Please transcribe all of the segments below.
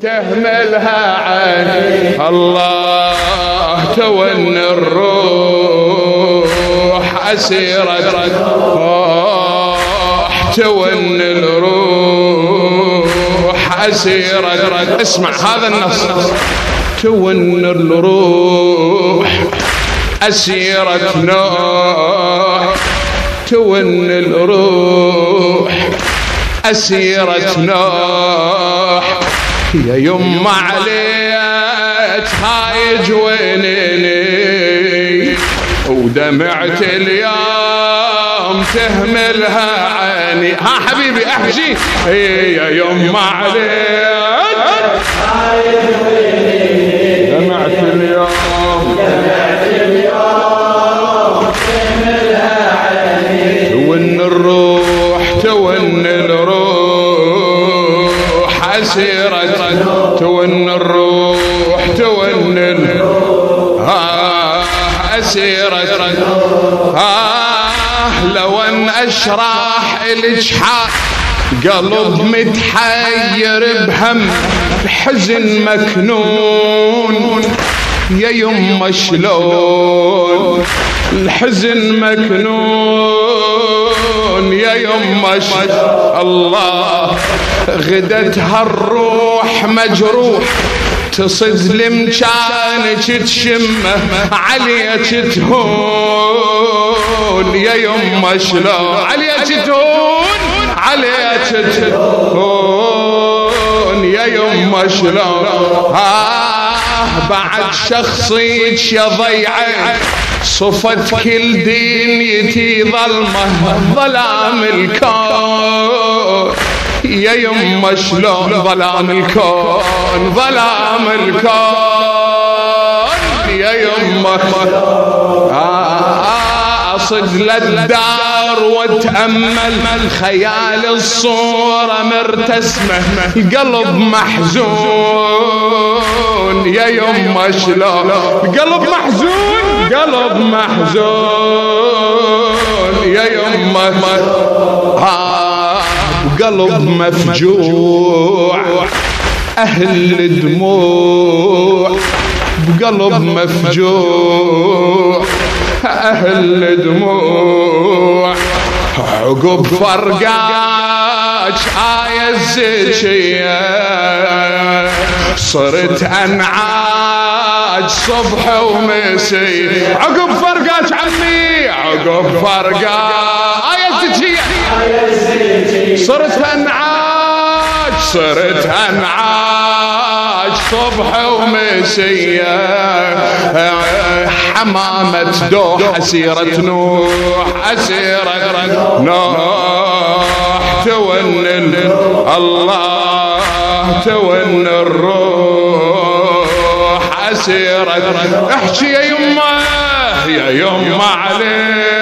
تهملها عين الله تون الروح أسيرة روح تون الروح أسيرة اسمع هذا النص. تون الروح أسيرة نوح تون الروح أسيرة نوح يا يما عليت هايج وينيني. ودمعت اليوم تهملها عيني. ها حبيبي احجي يا يما عليت آه لو أن أشرح الإجحاح قلب متحير بهم بحزن مكنون. يا يما شلون؟ الحزن مكنون. يا يما الله غدت هالروح مجروح. تصد لمكانك تشمه عليك تهون يا يما شلون عليك تهون عليك تهون يا يما شلون آه بعد شخصيك يا ضيعه صفت كل دنيتي ظلمة. ظلام الكون. يا يما شلون ظلام الكون ظلام الكون. يا يما أصد للدار واتامل خيال الصورة مرتسمة قلب محزون. يا يما شلون قلب محزون قلب محزون. يا يما قلب مفجوع أهل الدموع. بقلب مفجوع أهل الدموع. عقب فرقاج آية الزكية صرت أنعاج صبح ومسي عقب فرقاج عمي عقب فرقاج. آية الزكية صرت انعاج صرت انعاج صبح ومسية حمامة دوح أسيرة نوح أسيرة نوح. تون الله تون الروح أسيرة احكي يا يمه يا يمه عليك.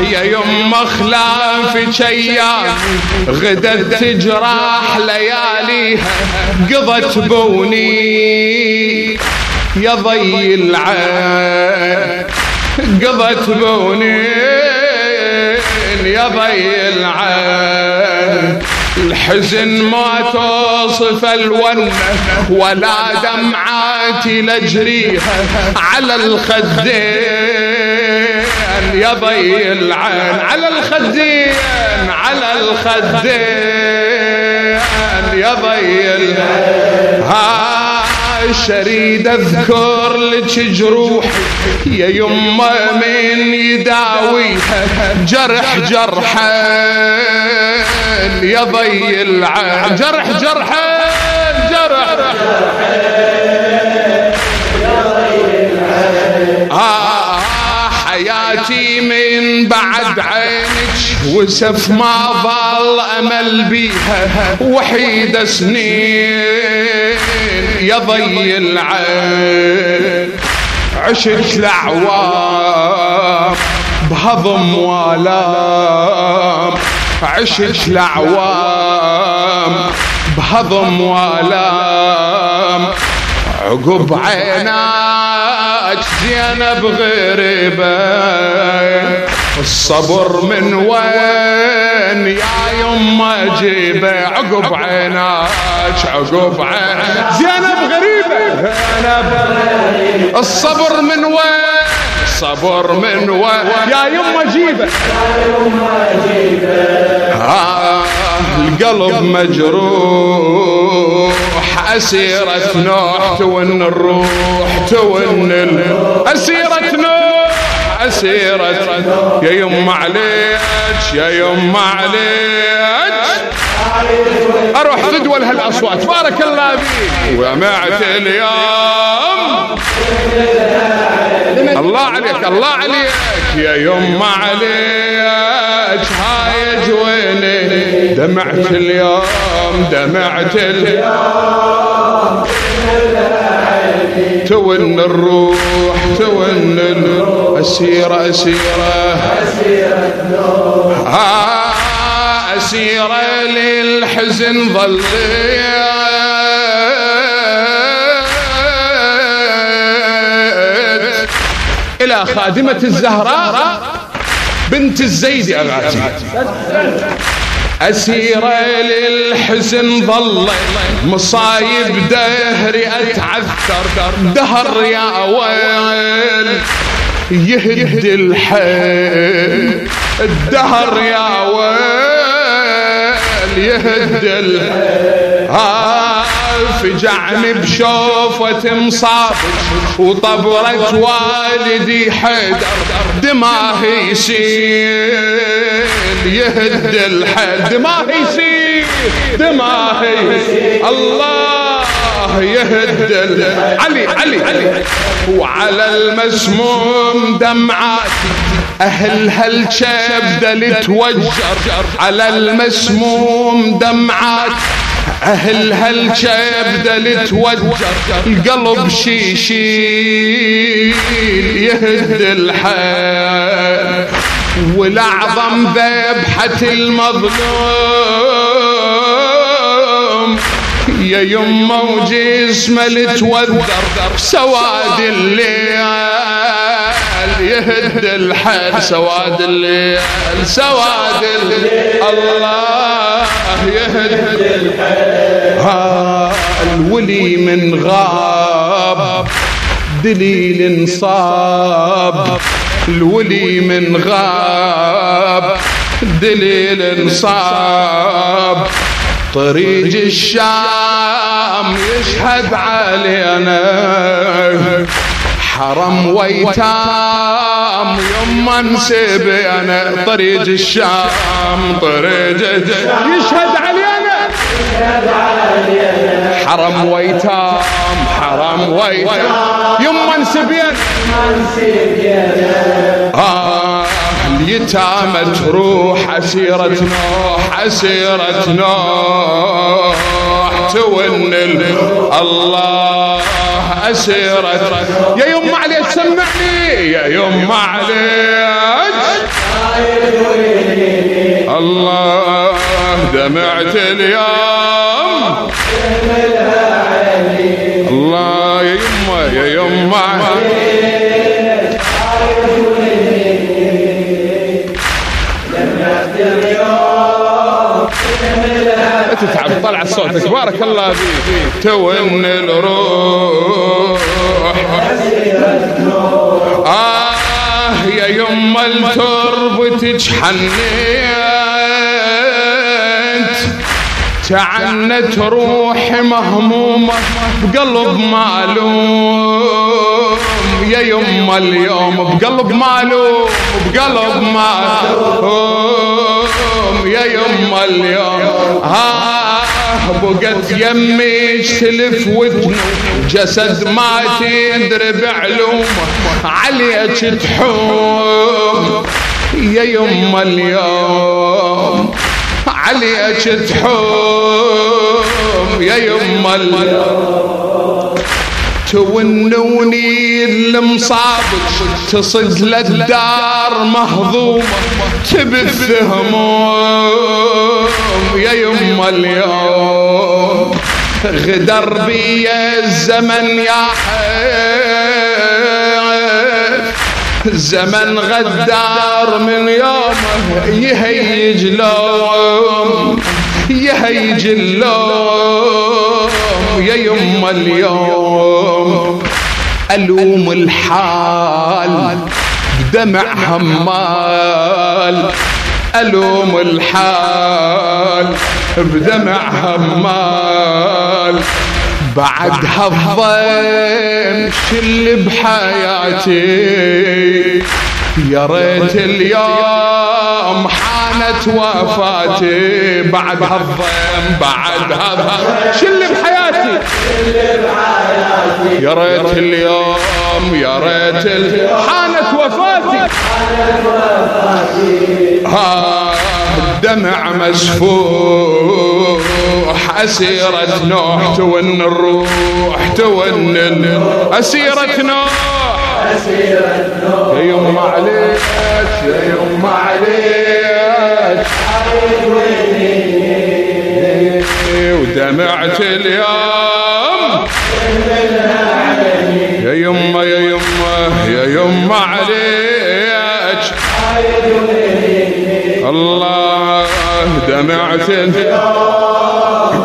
يا يما خلافك أيام غدت تجراح لياليها قضت بوني. يا ضي العين قضت بوني. يا ضي العين الحزن ما توصف الونه ولا دمعاتي لجريها على الخدين. يا ضي العين على الخدين على الخدين يا العين شريد اذكر لك جروح يا يما من يداويها جرح جرحين. يا ضي العين جرح جرحين جرح آه حياتي من بعد عينك وسف ما ظل أمل بيها وحيده سنين. يا ضي العين عشت لعوام بهضم وآلام. عشت لعوام بهضم وآلام. عقب عيناك زينب غريبة. الصبر من وين يا يما جيبة؟ عقب عيناك عقب عيناك. زينب غريبة. زينب الصبر من وين؟ الصبر من وين؟ يا يما جيبه يا يما جيبة. آه القلب مجروح. أسيرة نوح تون الروح تون أسيرة نوح أسيرة يا يما عليك يا يما عليك. أروح فدوى لهالاصوات بارك الله فيك. ومعت اليوم. الله عليك الله عليك. يا يما عليك. هاي جويني. دمعت اليوم دمعت اليوم. تون الروح تون السيرة أسيرة أسيرة أسيرة للحزن ظليت. إلى خادمة الزهراء بنت الزيد أغاتي أسيرة للحزن ظل مصايب دهري أتعثر. دهر يا ويل يهد الحيل. الدهر يا ويل يهد الحيل. فجعني بشوفة مصاب وطبرة والدي حيدر. دماه يسيل يهد الحد. دماه يسيل دماه الله يهد علي علي علي. وعلى المسموم دمعات. أهل هالشبدة توجر. على المسموم دمعات. أهل هالشبدة توجر. القلب شيشيل. يهد الحال. والأعظم ذبحة المظلوم. يا يمه وجسمه لتوذر سواد الليل. يهد الحال سواد الليل. سواد الليل. الله يهد الحال. الولي من غاب. دليل صاب. الولي من غاب دليل صاب طريق الشام يشهد علينا. حرم ويتام يما نسبينا طريق الشام طريق يشهد علينا. حرم ويتام حرم ويتام يما نسبينا آه اليتامى تروح أسيرة نوح أسيرة نوح. تون الله أسيرة يا يوم عليك سمعني يا يوم عليك. الله دمعت اليوم. طلع صوتك بارك الله فيك. تون الروح. آه يا يما التربتك حنيت تعنت روحي مهمومة بقلب معلوم يا يما اليوم بقلب معلوم بقلب معلوم يا يما اليوم. ها بقت يمي تلف ودن جسد ما تدري بعلوم عليك تحوم يا يما اليوم. عليك تحوم يا يما اليوم. تونوني المصابك تصد للدار مهضومة تبث هموم يا يما اليوم. غدر بي الزمن يا الزمن غدار من يومه يهيج لوم يهيج اللوم يا يما اليوم. ألوم الحال بدمع همال. ألوم الحال بدمع همال. بعدها الضيم شل بحياتي. يا ريت اليوم حانت وفاتي بعد هالضيم بعد هذا شل بحياتي؟ يا ريت اليوم يا ريت حانت وفاتي. ها الدمع مسفوح أسيرة نوح تون الروح تون أسيرة نوح. أسيرة نوح يا يما عليك يا يما عليك ودمعت اليوم يا يما يا يما يا يما عليك. الله دمعت اليوم